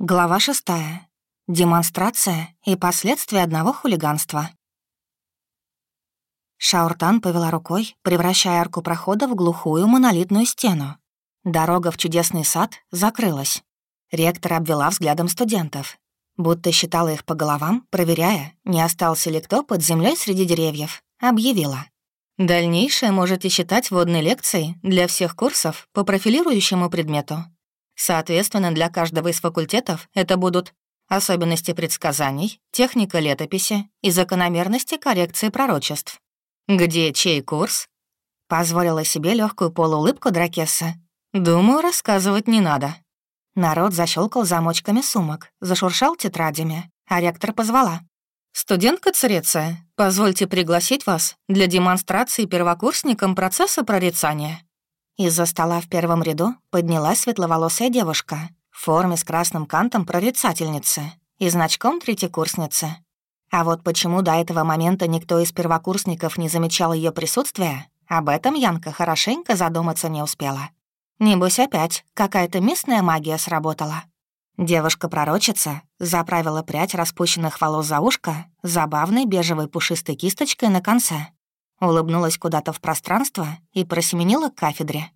Глава шестая. Демонстрация и последствия одного хулиганства. Шауртан повела рукой, превращая арку прохода в глухую монолитную стену. Дорога в чудесный сад закрылась. Ректор обвела взглядом студентов, будто считала их по головам, проверяя, не остался ли кто под землей среди деревьев, объявила. Дальнейшее можете считать водной лекцией для всех курсов по профилирующему предмету. Соответственно, для каждого из факультетов это будут особенности предсказаний, техника летописи и закономерности коррекции пророчеств. Где чей курс? Позволила себе легкую полуулыбку Дракесса. Думаю, рассказывать не надо. Народ защелкал замочками сумок, зашуршал тетрадями, а ректор позвала. «Студентка Цареция, позвольте пригласить вас для демонстрации первокурсникам процесса прорицания». Из-за стола в первом ряду поднялась светловолосая девушка в форме с красным кантом прорицательницы и значком третьекурсницы. А вот почему до этого момента никто из первокурсников не замечал ее присутствия, об этом Янка хорошенько задуматься не успела. Небось опять какая-то местная магия сработала. Девушка-пророчица заправила прядь распущенных волос за ушко забавной бежевой пушистой кисточкой на конце улыбнулась куда-то в пространство и просеменила к кафедре.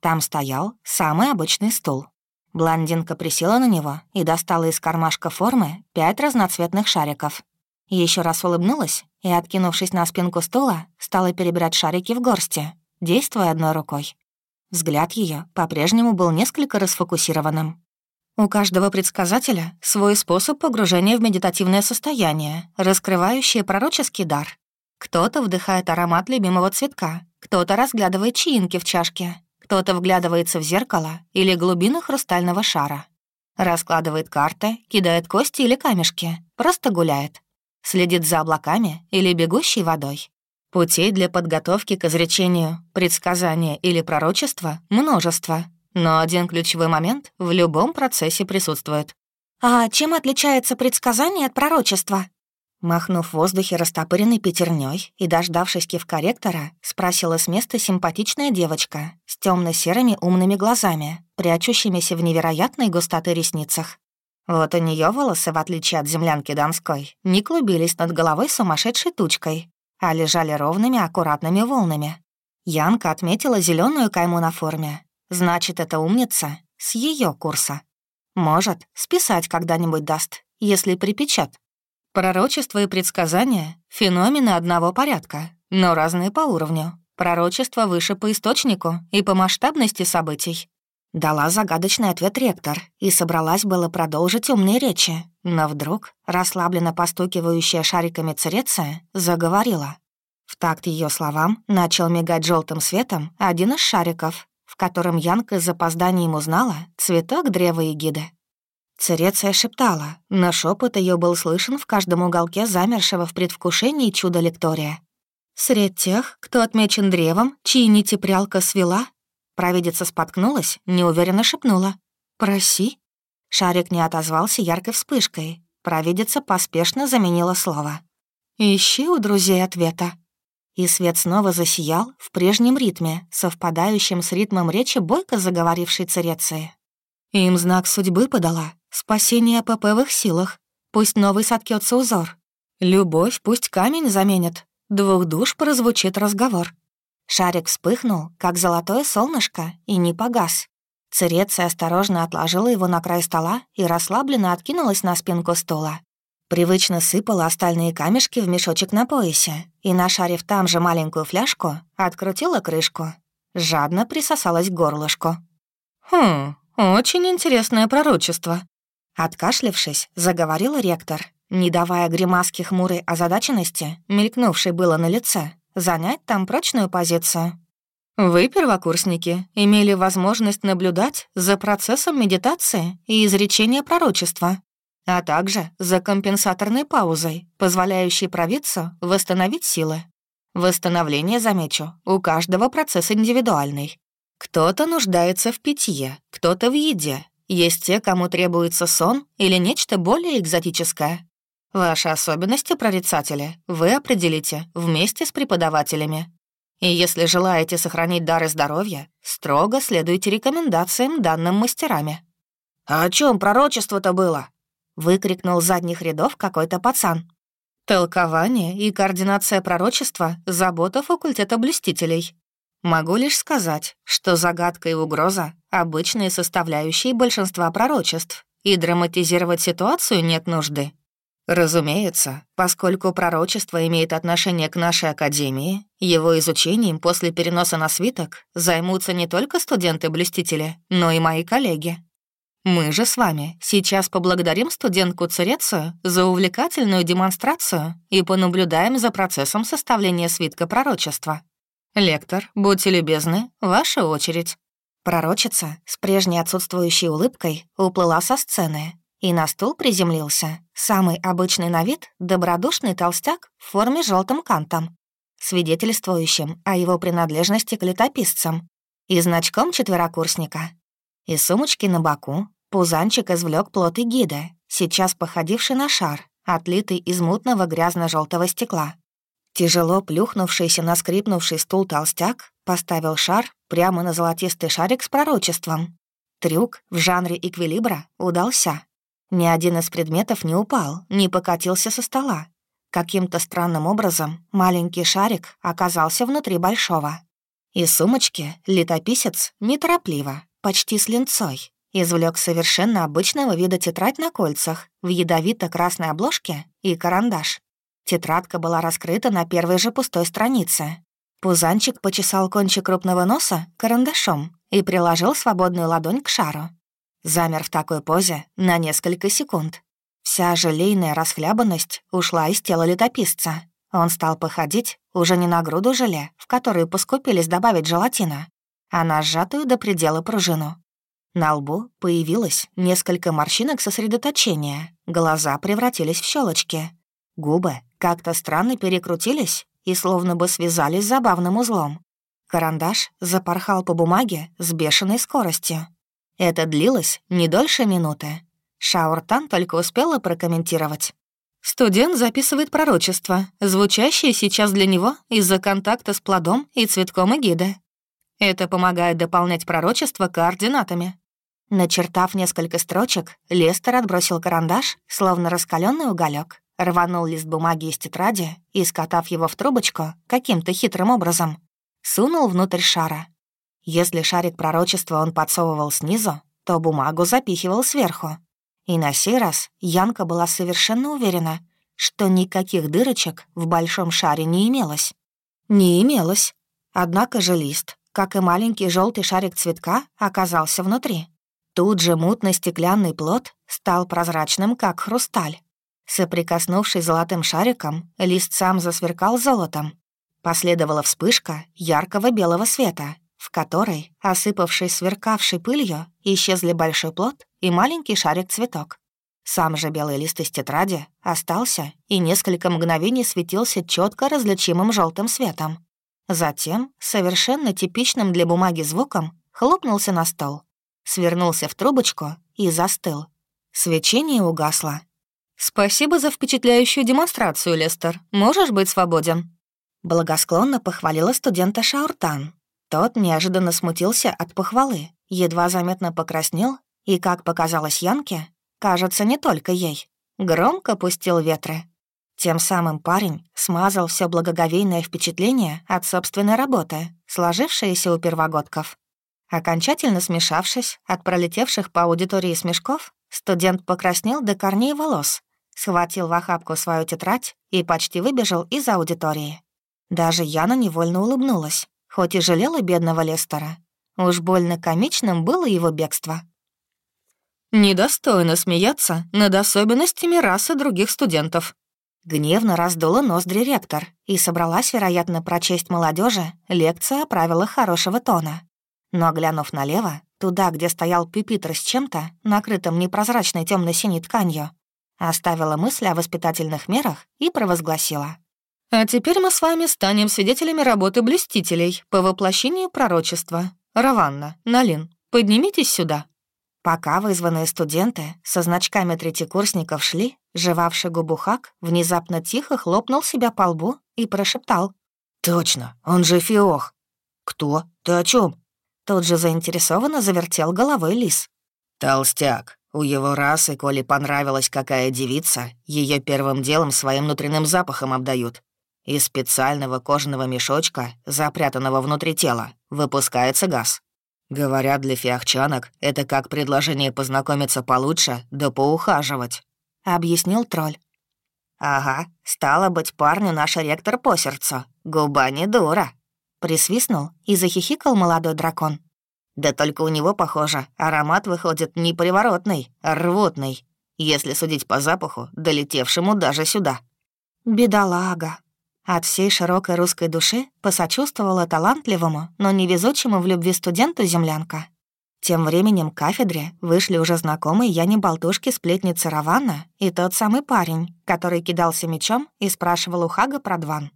Там стоял самый обычный стул. Блондинка присела на него и достала из кармашка формы пять разноцветных шариков. Еще раз улыбнулась и, откинувшись на спинку стула, стала перебирать шарики в горсти, действуя одной рукой. Взгляд ее по-прежнему был несколько расфокусированным. У каждого предсказателя свой способ погружения в медитативное состояние, раскрывающее пророческий дар. Кто-то вдыхает аромат любимого цветка, кто-то разглядывает чаинки в чашке, кто-то вглядывается в зеркало или глубины хрустального шара. Раскладывает карты, кидает кости или камешки, просто гуляет. Следит за облаками или бегущей водой. Путей для подготовки к изречению, предсказания или пророчества множество, но один ключевой момент в любом процессе присутствует. «А чем отличается предсказание от пророчества?» Махнув в воздухе растопыренной пятерней и дождавшись кивка ректора, спросила с места симпатичная девочка с темно серыми умными глазами, прячущимися в невероятной густоты ресницах. Вот у нее волосы, в отличие от землянки Донской, не клубились над головой сумасшедшей тучкой, а лежали ровными аккуратными волнами. Янка отметила зеленую кайму на форме. Значит, это умница с ее курса. Может, списать когда-нибудь даст, если припечет. Пророчество и предсказания — феномены одного порядка, но разные по уровню. Пророчество выше по источнику и по масштабности событий. Дала загадочный ответ ректор и собралась было продолжить умные речи, но вдруг, расслабленно постукивающая шариками Цереция, заговорила. В такт ее словам начал мигать желтым светом один из шариков, в котором Янка с запозданием узнала цветок древа эгиды. Цареция шептала, но шепот ее был слышен в каждом уголке замершего в предвкушении чуда лектория. «Средь тех, кто отмечен древом, чьи нити прялка свела?» Провидица споткнулась, неуверенно шепнула. «Проси». Шарик не отозвался яркой вспышкой. Провидица поспешно заменила слово. «Ищи у друзей ответа». И свет снова засиял в прежнем ритме, совпадающем с ритмом речи бойко заговорившей цареции. Им знак судьбы подала, Спасение ПП в их силах. Пусть новый соткется узор. Любовь пусть камень заменит. Двух душ прозвучит разговор. Шарик вспыхнул, как золотое солнышко, и не погас. Цареция осторожно отложила его на край стола и расслабленно откинулась на спинку стула. Привычно сыпала остальные камешки в мешочек на поясе и, нашарив там же маленькую фляжку, открутила крышку. Жадно присосалась к горлышку. «Хм, очень интересное пророчество», Откашлившись, заговорил ректор, не давая гримаски хмурой озадаченности, мелькнувшей было на лице, занять там прочную позицию. Вы, первокурсники, имели возможность наблюдать за процессом медитации и изречения пророчества, а также за компенсаторной паузой, позволяющей провидцу восстановить силы. Восстановление, замечу, у каждого процесс индивидуальный. Кто-то нуждается в питье, кто-то в еде, есть те, кому требуется сон или нечто более экзотическое. Ваши особенности, прорицатели, вы определите вместе с преподавателями. И если желаете сохранить дары здоровья, строго следуйте рекомендациям данным мастерами. «А о чем пророчество-то было?» — выкрикнул с задних рядов какой-то пацан. «Толкование и координация пророчества — забота факультета блюстителей. Могу лишь сказать, что загадка и угроза — обычные составляющие большинства пророчеств, и драматизировать ситуацию нет нужды. Разумеется, поскольку пророчество имеет отношение к нашей академии, его изучением после переноса на свиток займутся не только студенты-блюстители, но и мои коллеги. Мы же с вами сейчас поблагодарим студентку Церецию за увлекательную демонстрацию и понаблюдаем за процессом составления свитка пророчества. Лектор, будьте любезны, ваша очередь. Пророчица с прежней отсутствующей улыбкой уплыла со сцены, и на стул приземлился самый обычный на вид добродушный толстяк в форме желтым кантом, свидетельствующим о его принадлежности к летописцам, и значком четверокурсника. Из сумочки на боку пузанчик извлек плоты гида, сейчас походивший на шар, отлитый из мутного грязно желтого стекла. Тяжело плюхнувшийся на скрипнувший стул толстяк поставил шар прямо на золотистый шарик с пророчеством. Трюк в жанре эквилибра удался. Ни один из предметов не упал, не покатился со стола. Каким-то странным образом маленький шарик оказался внутри большого. Из сумочки летописец неторопливо, почти с линцой, извлек совершенно обычного вида тетрадь на кольцах в ядовито-красной обложке и карандаш. Тетрадка была раскрыта на первой же пустой странице. Пузанчик почесал кончик крупного носа карандашом и приложил свободную ладонь к шару. Замер в такой позе на несколько секунд. Вся желейная расхлябанность ушла из тела летописца. Он стал походить уже не на груду желе, в которую поскупились добавить желатина, а на сжатую до предела пружину. На лбу появилось несколько морщинок сосредоточения, глаза превратились в щелочки, губы как-то странно перекрутились и словно бы связались забавным узлом. Карандаш запорхал по бумаге с бешеной скоростью. Это длилось не дольше минуты. Шауртан только успела прокомментировать. Студент записывает пророчество, звучащее сейчас для него из-за контакта с плодом и цветком эгиды. Это помогает дополнять пророчество координатами. Начертав несколько строчек, Лестер отбросил карандаш, словно раскаленный уголек, рванул лист бумаги из тетради и, скатав его в трубочку каким-то хитрым образом, сунул внутрь шара. Если шарик пророчества он подсовывал снизу, то бумагу запихивал сверху. И на сей раз Янка была совершенно уверена, что никаких дырочек в большом шаре не имелось. Не имелось. Однако же лист, как и маленький желтый шарик цветка, оказался внутри. Тут же мутный стеклянный плод стал прозрачным, как хрусталь. Соприкоснувшись золотым шариком, лист сам засверкал золотом. Последовала вспышка яркого белого света, в которой, осыпавшись сверкавшей пылью, исчезли большой плод и маленький шарик-цветок. Сам же белый лист из тетради остался и несколько мгновений светился четко различимым желтым светом. Затем, совершенно типичным для бумаги звуком, хлопнулся на стол, свернулся в трубочку и застыл. Свечение угасло. «Спасибо за впечатляющую демонстрацию, Лестер. Можешь быть свободен?» Благосклонно похвалила студента Шауртан, тот неожиданно смутился от похвалы, едва заметно покраснел и, как показалось Янке, кажется, не только ей, громко пустил ветры. Тем самым парень смазал все благоговейное впечатление от собственной работы, сложившееся у первогодков. Окончательно смешавшись от пролетевших по аудитории смешков, студент покраснел до корней волос, схватил в охапку свою тетрадь и почти выбежал из аудитории. Даже Яна невольно улыбнулась хоть и жалела бедного Лестера. Уж больно комичным было его бегство. «Недостойно смеяться над особенностями расы других студентов», Гневно раздула ноздри ректор и собралась, вероятно, прочесть молодежи лекцию о правилах хорошего тона. Но, глянув налево, туда, где стоял пюпитр с чем-то, накрытым непрозрачной темно синей тканью, оставила мысль о воспитательных мерах и провозгласила. А теперь мы с вами станем свидетелями работы блюстителей по воплощению пророчества. Раванна, Налин, поднимитесь сюда». Пока вызванные студенты со значками третьекурсников шли, жевавший губу Хак внезапно тихо хлопнул себя по лбу и прошептал. «Точно, он же Фиох». «Кто? Ты о чем? Тут же заинтересованно завертел головой лис. «Толстяк, У его расы, коли понравилась какая девица, ее первым делом своим внутренним запахом обдают. Из специального кожаного мешочка, запрятанного внутри тела, выпускается газ. Говорят, для фиахчанок это как предложение познакомиться получше, да поухаживать», — объяснил тролль. «Ага, стало быть, парню наш ректор по сердцу. Губа не дура», — присвистнул и захихикал молодой дракон. «Да только у него, похоже, аромат выходит не приворотный, а рвотный, если судить по запаху, долетевшему даже сюда». «Бедолага», от всей широкой русской души посочувствовала талантливому, но невезучему в любви студенту землянка. Тем временем к кафедре вышли уже знакомые Яне болтушки сплетницы Равана и тот самый парень, который кидался мечом и спрашивал у Хага про Дван.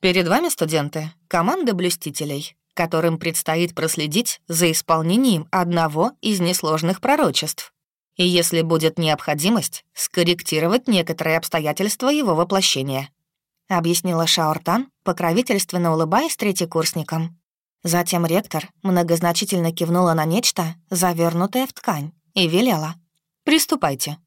«Перед вами, студенты, команда блюстителей, которым предстоит проследить за исполнением одного из несложных пророчеств. И если будет необходимость, скорректировать некоторые обстоятельства его воплощения. — объяснила Шаортан, покровительственно улыбаясь третьекурсникам. Затем ректор многозначительно кивнула на нечто, завернутое в ткань, и велела. «Приступайте».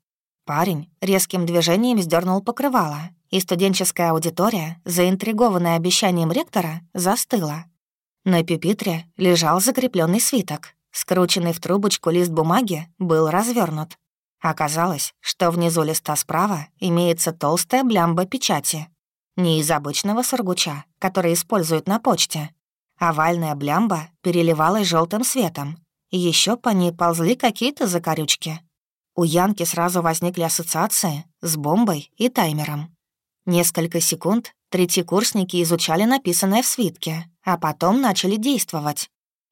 Парень резким движением сдернул покрывало, и студенческая аудитория, заинтригованная обещанием ректора, застыла. На пюпитре лежал закрепленный свиток. Скрученный в трубочку лист бумаги был развернут. Оказалось, что внизу листа справа имеется толстая блямба печати, не из обычного сургуча, который используют на почте. Овальная блямба переливалась желтым светом, еще по ней ползли какие-то закорючки. У Янки сразу возникли ассоциации с бомбой и таймером. Несколько секунд третьекурсники изучали написанное в свитке, а потом начали действовать.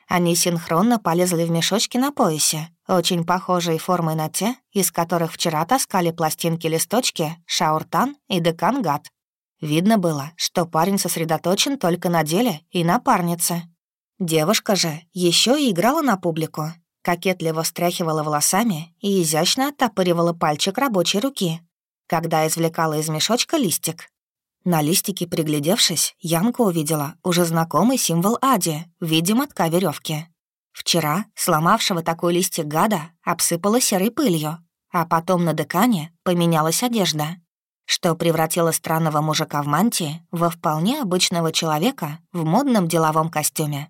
Они синхронно полезли в мешочки на поясе, очень похожие формой на те, из которых вчера таскали пластинки-листочки Шауртан и Декангат. Видно было, что парень сосредоточен только на деле и на парнице. Девушка же еще и играла на публику, кокетливо встряхивала волосами и изящно оттопыривала пальчик рабочей руки, когда извлекала из мешочка листик. На листике, приглядевшись, Янка увидела уже знакомый символ Ади в виде мотка веревки. Вчера сломавшего такой листик гада обсыпала серой пылью, а потом на декане поменялась одежда что превратило странного мужика в мантии во вполне обычного человека в модном деловом костюме.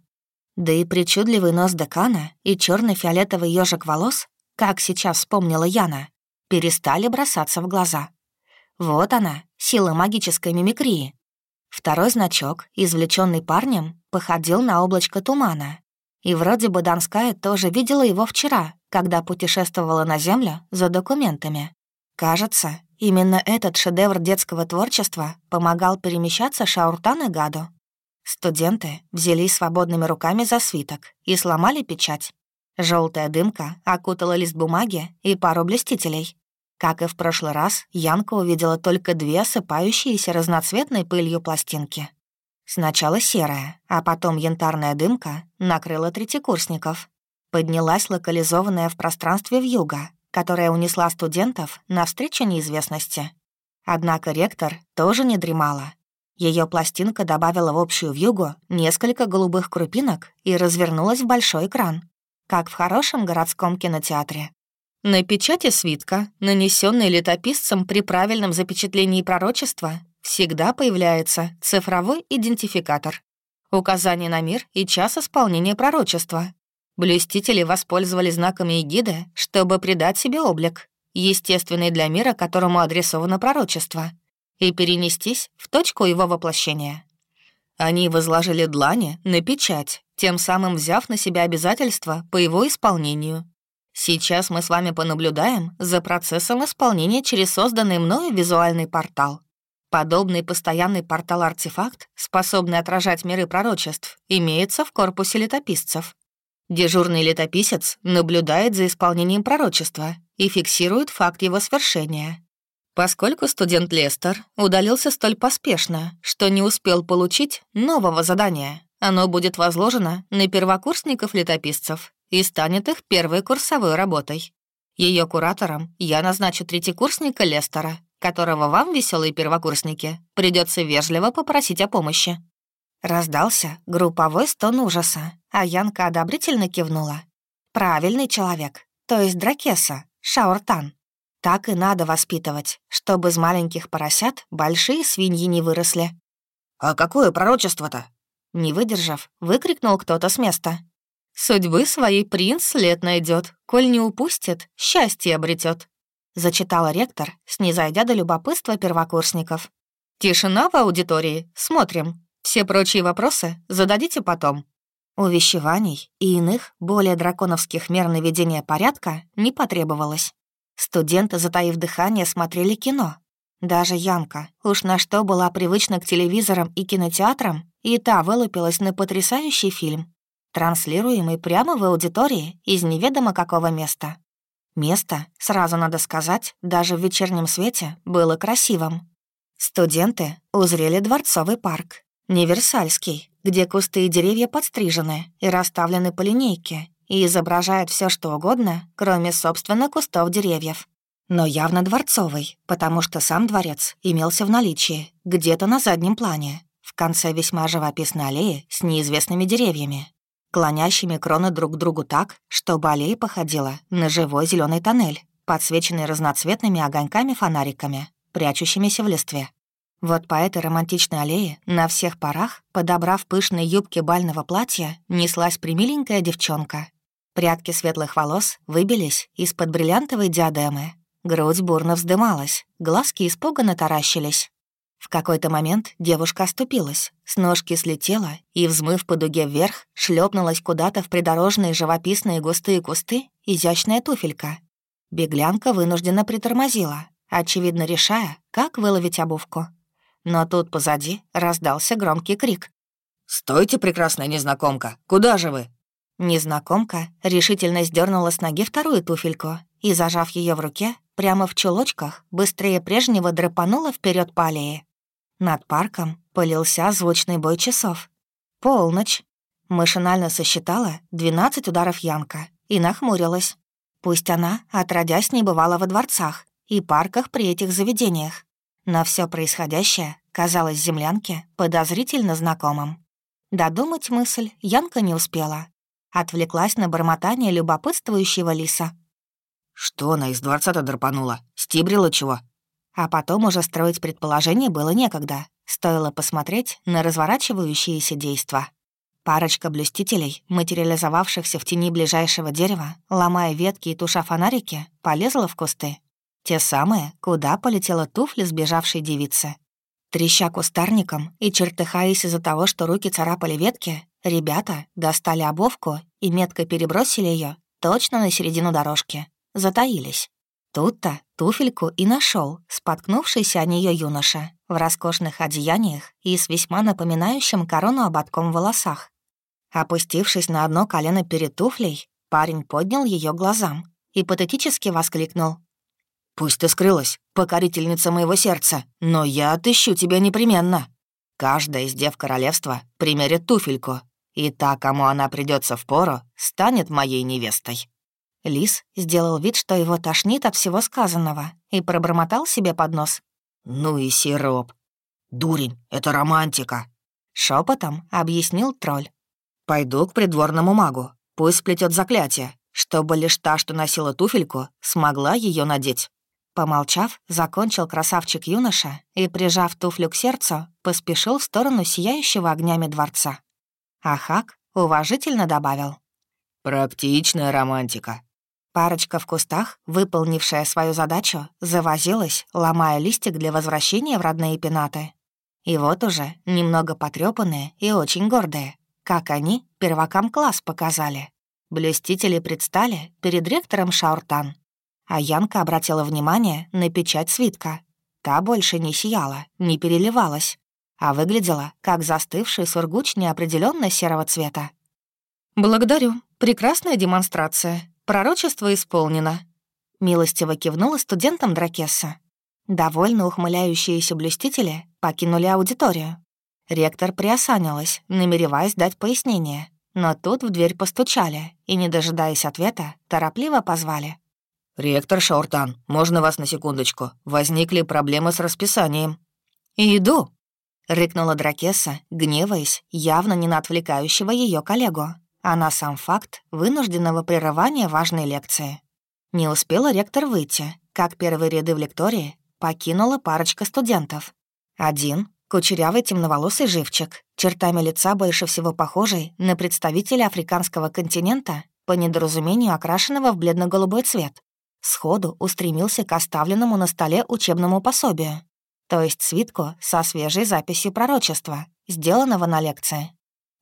Да и причудливый нос декана и черно фиолетовый ежик волос, как сейчас вспомнила Яна, перестали бросаться в глаза. Вот она, сила магической мимикрии. Второй значок, извлеченный парнем, походил на облачко тумана. И вроде бы Донская тоже видела его вчера, когда путешествовала на Землю за документами. Кажется, Именно этот шедевр детского творчества помогал перемещаться Шауртан и Гаду. Студенты взялись свободными руками за свиток и сломали печать. Желтая дымка окутала лист бумаги и пару блестителей. Как и в прошлый раз, Янка увидела только две осыпающиеся разноцветной пылью пластинки. Сначала серая, а потом янтарная дымка накрыла третьекурсников. Поднялась локализованная в пространстве вьюга, которая унесла студентов навстречу неизвестности. Однако ректор тоже не дремала. Ее пластинка добавила в общую вьюгу несколько голубых крупинок и развернулась в большой экран, как в хорошем городском кинотеатре. На печати свитка, нанесенной летописцем при правильном запечатлении пророчества, всегда появляется цифровой идентификатор, указание на мир и час исполнения пророчества, Блюстители воспользовались знаками эгиды, чтобы придать себе облик, естественный для мира, которому адресовано пророчество, и перенестись в точку его воплощения. Они возложили длани на печать, тем самым взяв на себя обязательства по его исполнению. Сейчас мы с вами понаблюдаем за процессом исполнения через созданный мною визуальный портал. Подобный постоянный портал-артефакт, способный отражать миры пророчеств, имеется в корпусе летописцев. Дежурный летописец наблюдает за исполнением пророчества и фиксирует факт его свершения. Поскольку студент Лестер удалился столь поспешно, что не успел получить нового задания, оно будет возложено на первокурсников-летописцев и станет их первой курсовой работой. Ее куратором я назначу третьекурсника Лестера, которого вам, веселые первокурсники, придется вежливо попросить о помощи. Раздался групповой стон ужаса, а Янка одобрительно кивнула. «Правильный человек, то есть Дракеса, Шауртан. Так и надо воспитывать, чтобы из маленьких поросят большие свиньи не выросли. «А какое пророчество-то?» Не выдержав, выкрикнул кто-то с места. «Судьбы своей принц лет найдет, коль не упустит, счастье обретет», зачитала ректор, снизойдя до любопытства первокурсников. «Тишина в аудитории, смотрим. Все прочие вопросы зададите потом». Увещеваний и иных, более драконовских мер наведения порядка не потребовалось. Студенты, затаив дыхание, смотрели кино. Даже Янка, уж на что была привычна к телевизорам и кинотеатрам, и та вылупилась на потрясающий фильм, транслируемый прямо в аудитории из неведомо какого места. Место, сразу надо сказать, даже в вечернем свете было красивым. Студенты узрели дворцовый парк, Неверсальский, где кусты и деревья подстрижены и расставлены по линейке, и изображает все что угодно, кроме, собственно, кустов деревьев. Но явно дворцовый, потому что сам дворец имелся в наличии, где-то на заднем плане, в конце весьма живописной аллеи с неизвестными деревьями, клонящими кроны друг к другу так, чтобы аллея походила на живой зеленый тоннель, подсвеченный разноцветными огоньками-фонариками, прячущимися в листве. Вот по этой романтичной аллее на всех парах, подобрав пышные юбки бального платья, неслась примиленькая девчонка. Прядки светлых волос выбились из-под бриллиантовой диадемы. Грудь бурно вздымалась, глазки испуганно таращились. В какой-то момент девушка оступилась, с ножки слетела и, взмыв по дуге вверх, шлепнулась куда-то в придорожные живописные густые кусты изящная туфелька. Беглянка вынужденно притормозила, очевидно решая, как выловить обувку. Но тут позади раздался громкий крик. «Стойте, прекрасная незнакомка! Куда же вы?» Незнакомка решительно сдернула с ноги вторую туфельку и, зажав ее в руке, прямо в чулочках, быстрее прежнего драпанула вперед по аллее. Над парком полился звучный бой часов. Полночь. Машинально сосчитала 12 ударов Янка и нахмурилась. Пусть она, отродясь, не бывала во дворцах и парках при этих заведениях, но все происходящее казалось землянке подозрительно знакомым. Додумать мысль Янка не успела. Отвлеклась на бормотание любопытствующего лиса. «Что она из дворца-то драпанула? Стибрила чего?» А потом уже строить предположение было некогда. Стоило посмотреть на разворачивающиеся действа. Парочка блюстителей, материализовавшихся в тени ближайшего дерева, ломая ветки и туша фонарики, полезла в кусты. Те самые, куда полетела туфля сбежавшей девицы. Треща кустарником и чертыхаясь из-за того, что руки царапали ветки, ребята достали обовку и метко перебросили ее точно на середину дорожки. Затаились. Тут-то туфельку и нашел, споткнувшийся о нее юноша, в роскошных одеяниях и с весьма напоминающим корону ободком в волосах. Опустившись на одно колено перед туфлей, парень поднял ее глазам и патетически воскликнул. Пусть ты скрылась, покорительница моего сердца, но я отыщу тебя непременно. Каждая из дев королевства примерит туфельку, и та, кому она придется в пору, станет моей невестой». Лис сделал вид, что его тошнит от всего сказанного, и пробормотал себе под нос. «Ну и сироп. Дурень, это романтика!» Шепотом объяснил тролль. «Пойду к придворному магу. Пусть сплетет заклятие, чтобы лишь та, что носила туфельку, смогла ее надеть. Помолчав, закончил красавчик-юноша и, прижав туфлю к сердцу, поспешил в сторону сияющего огнями дворца. Ахак уважительно добавил. «Практичная романтика». Парочка в кустах, выполнившая свою задачу, завозилась, ломая листик для возвращения в родные пенаты. И вот уже немного потрёпанные и очень гордые, как они первакам класс показали. Блюстители предстали перед ректором Шауртан а Янка обратила внимание на печать свитка. Та больше не сияла, не переливалась, а выглядела как застывший сургуч неопределенно серого цвета. «Благодарю. Прекрасная демонстрация. Пророчество исполнено», — милостиво кивнула студентам Дракесса. Довольно ухмыляющиеся блюстители покинули аудиторию. Ректор приосанилась, намереваясь дать пояснение, но тут в дверь постучали и, не дожидаясь ответа, торопливо позвали. «Ректор Шауртан, можно вас на секундочку? Возникли проблемы с расписанием». «Иду», — рыкнула Дракеса, гневаясь, явно не на отвлекающего ее коллегу, а на сам факт вынужденного прерывания важной лекции. Не успела ректор выйти, как первые ряды в лектории покинула парочка студентов. Один — кучерявый темноволосый живчик, чертами лица больше всего похожий на представителя африканского континента, по недоразумению окрашенного в бледно-голубой цвет. Сходу устремился к оставленному на столе учебному пособию, то есть свитку со свежей записью пророчества, сделанного на лекции.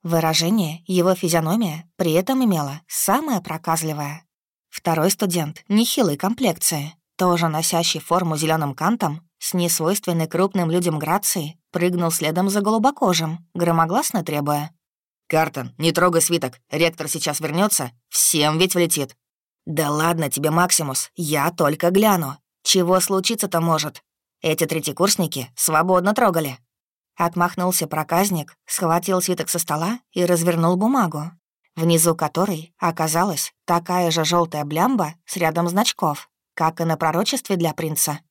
Выражение его физиономия при этом имело самое проказливое. Второй студент нехилой комплекции, тоже носящий форму зеленым кантом, с несвойственной крупным людям грацией, прыгнул следом за голубокожим, громогласно требуя. «Картон, не трогай свиток, ректор сейчас вернется, всем ведь влетит». «Да ладно тебе, Максимус, я только гляну. Чего случиться-то может? Эти третьекурсники свободно трогали». Отмахнулся проказник, схватил свиток со стола и развернул бумагу, внизу которой оказалась такая же желтая блямба с рядом значков, как и на пророчестве для принца.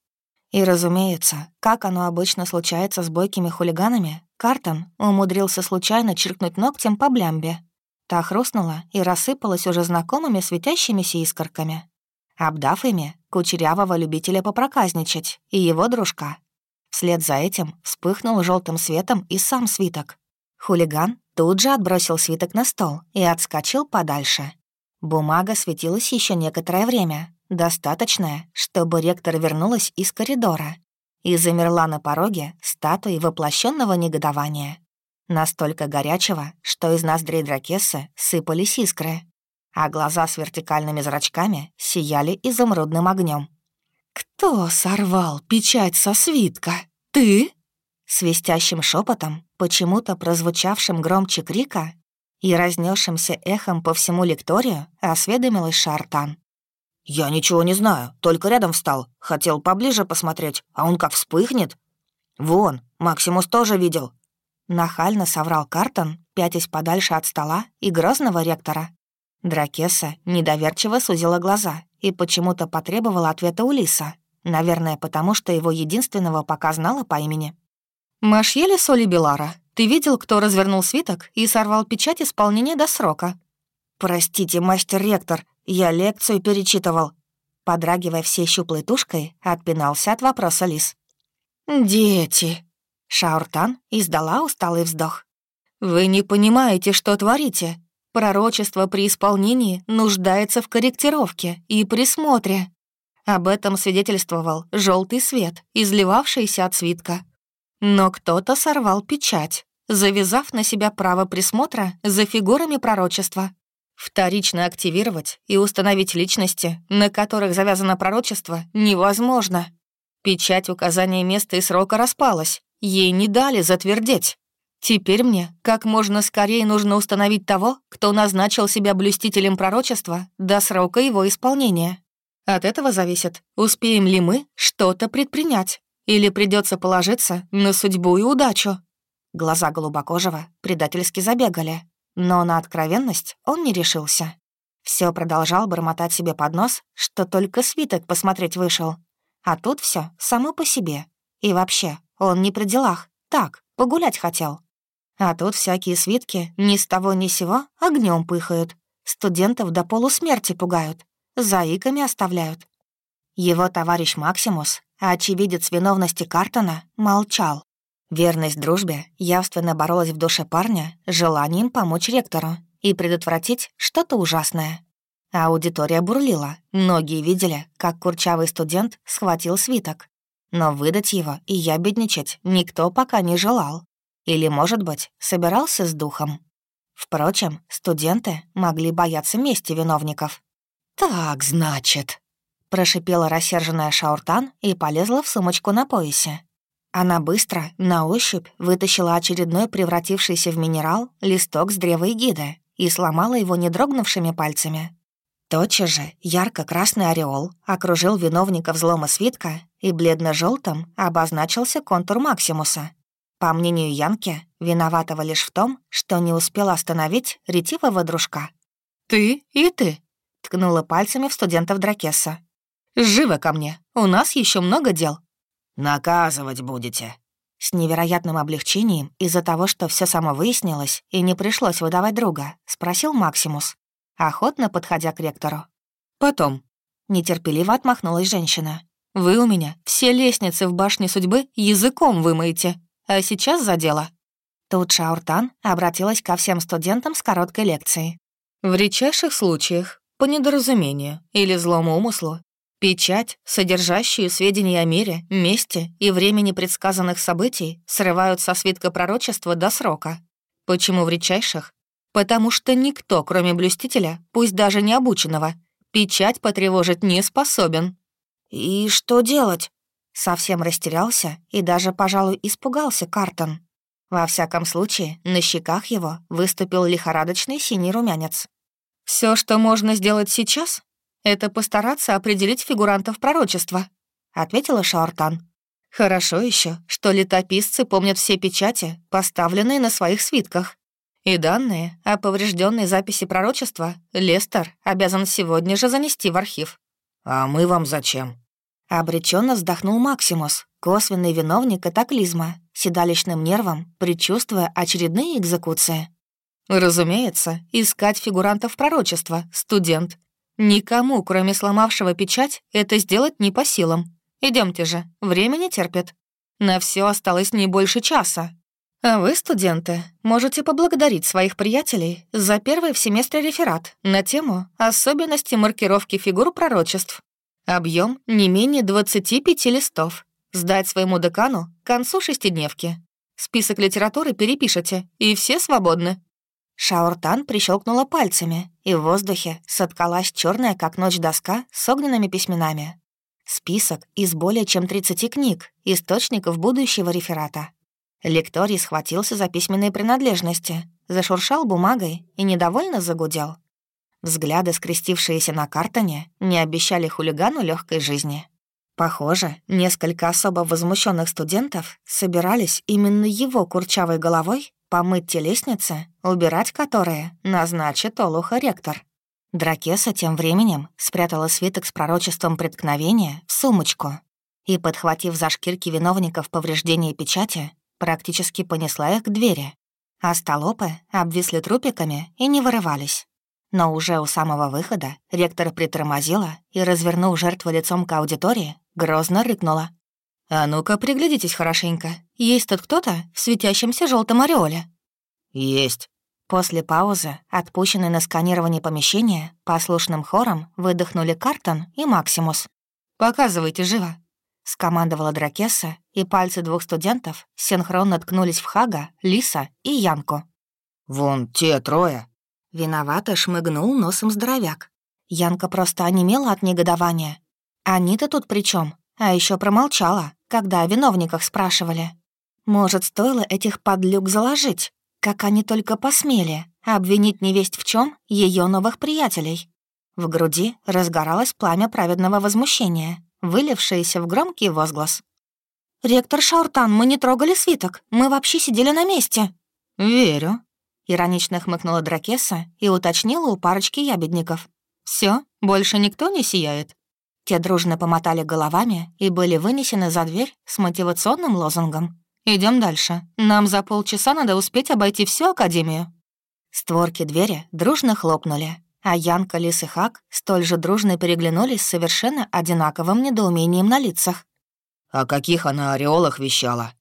И, разумеется, как оно обычно случается с бойкими хулиганами, Картон умудрился случайно чиркнуть ногтем по блямбе. Та хрустнула и рассыпалась уже знакомыми светящимися искорками, обдав ими кучерявого любителя попроказничать и его дружка. Вслед за этим вспыхнул желтым светом и сам свиток. Хулиган тут же отбросил свиток на стол и отскочил подальше. Бумага светилась еще некоторое время, достаточное, чтобы ректор вернулась из коридора и замерла на пороге статуи воплощенного негодования. Настолько горячего, что из ноздрей Дракессы сыпались искры, а глаза с вертикальными зрачками сияли изумрудным огнем. «Кто сорвал печать со свитка? Ты?» Свистящим шепотом, почему-то прозвучавшим громче крика и разнесшимся эхом по всему лекторию, осведомилась Шартан. «Я ничего не знаю, только рядом встал. Хотел поближе посмотреть, а он как вспыхнет. Вон, Максимус тоже видел». Нахально соврал Картон, пятясь подальше от стола и грозного ректора. Дракеса недоверчиво сузила глаза и почему-то потребовала ответа у Лиса. Наверное, потому что его единственного пока знала по имени. «Машьели Соли Белара, ты видел, кто развернул свиток и сорвал печать исполнения до срока?» «Простите, мастер-ректор, я лекцию перечитывал». Подрагивая всей щуплой тушкой, отпинался от вопроса Лис. «Дети!» Шауртан издала усталый вздох. «Вы не понимаете, что творите. Пророчество при исполнении нуждается в корректировке и присмотре. Об этом свидетельствовал желтый свет, изливавшийся от свитка. Но кто-то сорвал печать, завязав на себя право присмотра за фигурами пророчества. Вторично активировать и установить личности, на которых завязано пророчество, невозможно. Печать указания места и срока распалась, ей не дали затвердеть. Теперь мне как можно скорее нужно установить того, кто назначил себя блюстителем пророчества до срока его исполнения. От этого зависит, успеем ли мы что-то предпринять, или придется положиться на судьбу и удачу. Глаза голубокожего предательски забегали, но на откровенность он не решился. Все продолжал бормотать себе под нос, что только свиток посмотреть вышел. А тут все само по себе. И вообще, он не при делах, так, погулять хотел. А тут всякие свитки ни с того ни сего огнем пыхают, студентов до полусмерти пугают, заиками оставляют. Его товарищ Максимус, очевидец виновности Картона, молчал. Верность дружбе явственно боролась в душе парня желанием помочь ректору и предотвратить что-то ужасное. Аудитория бурлила, многие видели, как курчавый студент схватил свиток. Но выдать его и ябедничать никто пока не желал. Или, может быть, собирался с духом. Впрочем, студенты могли бояться мести виновников. «Так, значит», — прошипела рассерженная Шауртан и полезла в сумочку на поясе. Она быстро, на ощупь, вытащила очередной превратившийся в минерал листок с древа эгиды и сломала его недрогнувшими пальцами. Тотчас же ярко-красный ореол окружил виновника взлома свитка, и бледно желтым обозначился контур Максимуса, по мнению Янки, виноватого лишь в том, что не успел остановить ретивого дружка. «Ты и ты», — ткнула пальцами в студентов Дракесса. «Живо ко мне, у нас еще много дел». «Наказывать будете». С невероятным облегчением из-за того, что все само выяснилось и не пришлось выдавать друга, спросил Максимус, охотно подходя к ректору. «Потом». Нетерпеливо отмахнулась женщина. «Вы у меня все лестницы в башне судьбы языком вымоете, а сейчас за дело». Тут Шауртан обратилась ко всем студентам с короткой лекцией. В редчайших случаях, по недоразумению или злому умыслу, печать, содержащую сведения о мире, месте и времени предсказанных событий, срывают со свитка пророчества до срока. Почему в редчайших? Потому что никто, кроме блюстителя, пусть даже не обученного, печать потревожить не способен. «И что делать?» Совсем растерялся и даже, пожалуй, испугался Картон. Во всяком случае, на щеках его выступил лихорадочный синий румянец. Все, что можно сделать сейчас, это постараться определить фигурантов пророчества», — ответила Шаортан. «Хорошо еще, что летописцы помнят все печати, поставленные на своих свитках. И данные о поврежденной записи пророчества Лестер обязан сегодня же занести в архив». «А мы вам зачем?» Обреченно вздохнул Максимус, косвенный виновник катаклизма, седалищным нервом, предчувствуя очередные экзекуции. Разумеется, искать фигурантов пророчества, студент. Никому, кроме сломавшего печать, это сделать не по силам. Идемте же, время не терпит. На все осталось не больше часа. А вы, студенты, можете поблагодарить своих приятелей за первый в семестре реферат на тему «Особенности маркировки фигур пророчеств». Объем не менее 25 листов. Сдать своему декану к концу шестидневки. Список литературы перепишите, и все свободны». Шауртан прищелкнула пальцами, и в воздухе соткалась черная, как ночь, доска с огненными письменами. Список из более чем 30 книг, источников будущего реферата. Лекторий схватился за письменные принадлежности, зашуршал бумагой и недовольно загудел. Взгляды, скрестившиеся на картоне, не обещали хулигану легкой жизни. Похоже, несколько особо возмущенных студентов собирались именно его курчавой головой помыть те лестницы, убирать которые назначит Олуха ректор. Дракеса тем временем спрятала свиток с пророчеством преткновения в сумочку и, подхватив за шкирки виновников повреждения печати, практически понесла их к двери. А столопы обвисли трупиками и не вырывались. Но уже у самого выхода ректор притормозила и, развернув жертву лицом к аудитории, грозно рыкнула. «А ну-ка, приглядитесь хорошенько. Есть тут кто-то в светящемся желтом ореоле?» «Есть». После паузы, отпущенной на сканирование помещения, послушным хором выдохнули Картон и Максимус. «Показывайте живо», — скомандовала Дракеса, и пальцы двух студентов синхронно ткнулись в Хага, Лиса и Янку. «Вон те трое», Виновато шмыгнул носом здоровяк. Янка просто онемела от негодования. Они-то тут при чем? А еще промолчала, когда о виновниках спрашивали. Может, стоило этих подлюк заложить, как они только посмели, обвинить невесть в чем ее новых приятелей. В груди разгоралось пламя праведного возмущения, вылившееся в громкий возглас. «Ректор Шауртан, мы не трогали свиток, мы вообще сидели на месте». «Верю», Иронично хмыкнула Дракеса и уточнила у парочки ябедников. Все, больше никто не сияет?» Те дружно помотали головами и были вынесены за дверь с мотивационным лозунгом. Идем дальше. Нам за полчаса надо успеть обойти всю Академию». Створки двери дружно хлопнули, а Янка, Лис и Хак столь же дружно переглянулись с совершенно одинаковым недоумением на лицах. «О каких она ореолах вещала?»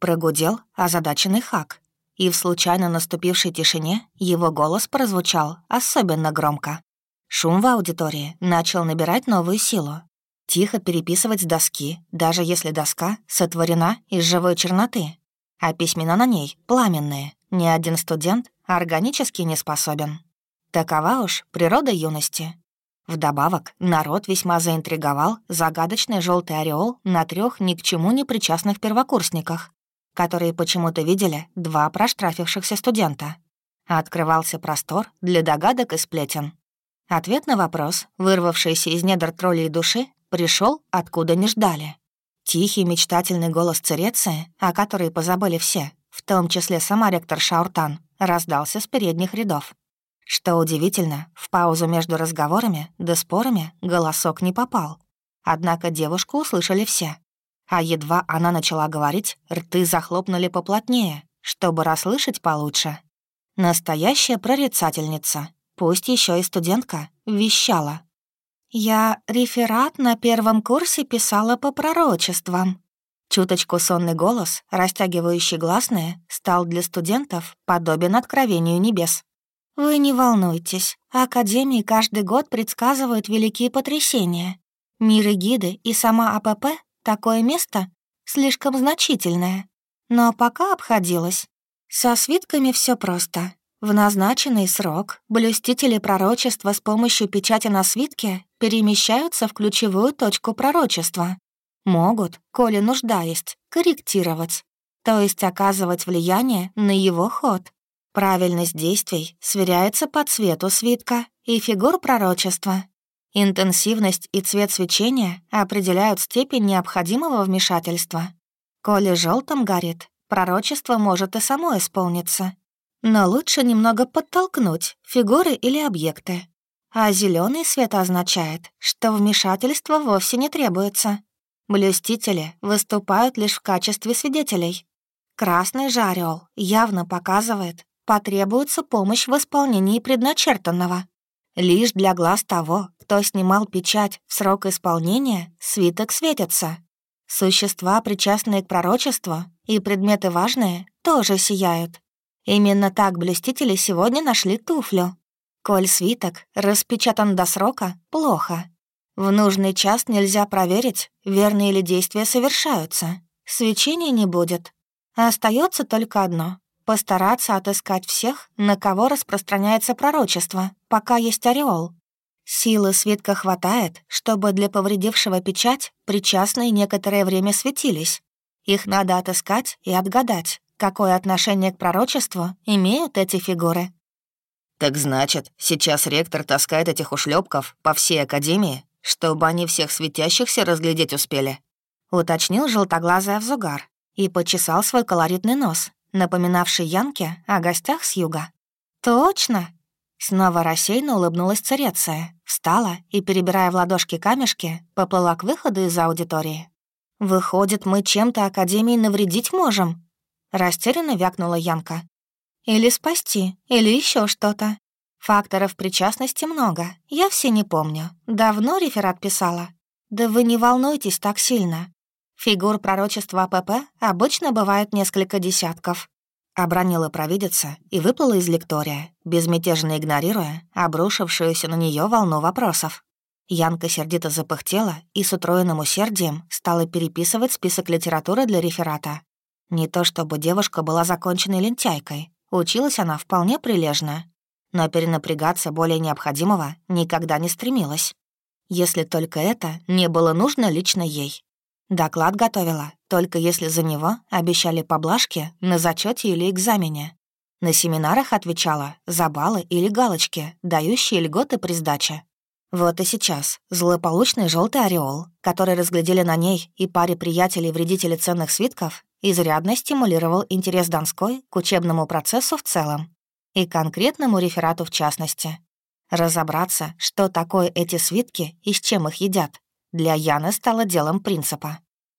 Прогудел озадаченный Хак и в случайно наступившей тишине его голос прозвучал особенно громко. Шум в аудитории начал набирать новую силу. Тихо переписывать с доски, даже если доска сотворена из живой черноты, а письмена на ней пламенные. Ни один студент органически не способен. Такова уж природа юности. Вдобавок, народ весьма заинтриговал загадочный желтый ореол на трех ни к чему не причастных первокурсниках которые почему-то видели два проштрафившихся студента. Открывался простор для догадок и сплетен. Ответ на вопрос, вырвавшийся из недр троллей души, пришел откуда не ждали. Тихий мечтательный голос Цереции, о которой позабыли все, в том числе сама ректор Шауртан, раздался с передних рядов. Что удивительно, в паузу между разговорами да спорами голосок не попал. Однако девушку услышали все. А едва она начала говорить, рты захлопнули поплотнее, чтобы расслышать получше. Настоящая прорицательница, пусть еще и студентка, вещала. Я реферат на первом курсе писала по пророчествам. Чуточку сонный голос, растягивающий гласные, стал для студентов подобен откровению небес. «Вы не волнуйтесь, Академии каждый год предсказывают великие потрясения. Миры гиды и сама АПП — такое место слишком значительное. Но пока обходилось. Со свитками все просто. В назначенный срок блюстители пророчества с помощью печати на свитке перемещаются в ключевую точку пророчества. Могут, коли нужда есть, корректировать, то есть оказывать влияние на его ход. Правильность действий сверяется по цвету свитка и фигур пророчества. Интенсивность и цвет свечения определяют степень необходимого вмешательства. Коли желтым горит, пророчество может и само исполниться. Но лучше немного подтолкнуть фигуры или объекты. А зеленый свет означает, что вмешательство вовсе не требуется. Блюстители выступают лишь в качестве свидетелей. Красный же орел явно показывает, потребуется помощь в исполнении предначертанного. Лишь для глаз того, кто снимал печать в срок исполнения, свиток светится. Существа, причастные к пророчеству, и предметы важные, тоже сияют. Именно так блюстители сегодня нашли туфлю. Коль свиток распечатан до срока, плохо. В нужный час нельзя проверить, верные ли действия совершаются. Свечения не будет. Остается только одно — постараться отыскать всех, на кого распространяется пророчество, пока есть ореол. Силы свитка хватает, чтобы для повредившего печать причастные некоторое время светились. Их надо отыскать и отгадать, какое отношение к пророчеству имеют эти фигуры. «Так значит, сейчас ректор таскает этих ушлепков по всей академии чтобы они всех светящихся разглядеть успели», — уточнил желтоглазый Авзугар и почесал свой колоритный нос, напоминавший Янке о гостях с юга. «Точно!» Снова рассеянно улыбнулась Цареция, встала и, перебирая в ладошки камешки, поплыла к выходу из аудитории. «Выходит, мы чем-то Академии навредить можем?» Растерянно вякнула Янка. «Или спасти, или еще что-то. Факторов причастности много, я все не помню. Давно реферат писала. Да вы не волнуйтесь так сильно. Фигур пророчества АПП обычно бывает несколько десятков. Обронила провидица и выплыла из лектория, безмятежно игнорируя обрушившуюся на нее волну вопросов. Янка сердито запыхтела и с утроенным усердием стала переписывать список литературы для реферата. Не то чтобы девушка была законченной лентяйкой, училась она вполне прилежно, но перенапрягаться более необходимого никогда не стремилась. Если только это не было нужно лично ей. Доклад готовила, только если за него обещали поблажки на зачете или экзамене. На семинарах отвечала за баллы или галочки, дающие льготы при сдаче. Вот и сейчас злополучный желтый ореол, который разглядели на ней и паре приятелей-вредителей ценных свитков, изрядно стимулировал интерес Донской к учебному процессу в целом и конкретному реферату в частности. Разобраться, что такое эти свитки и с чем их едят, для Яны стало делом принципа.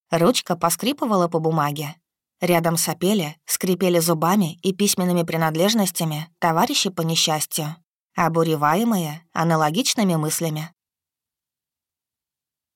Ручка поскрипывала по бумаге. Рядом сопели, скрипели зубами и письменными принадлежностями товарищи по несчастью, обуреваемые аналогичными мыслями.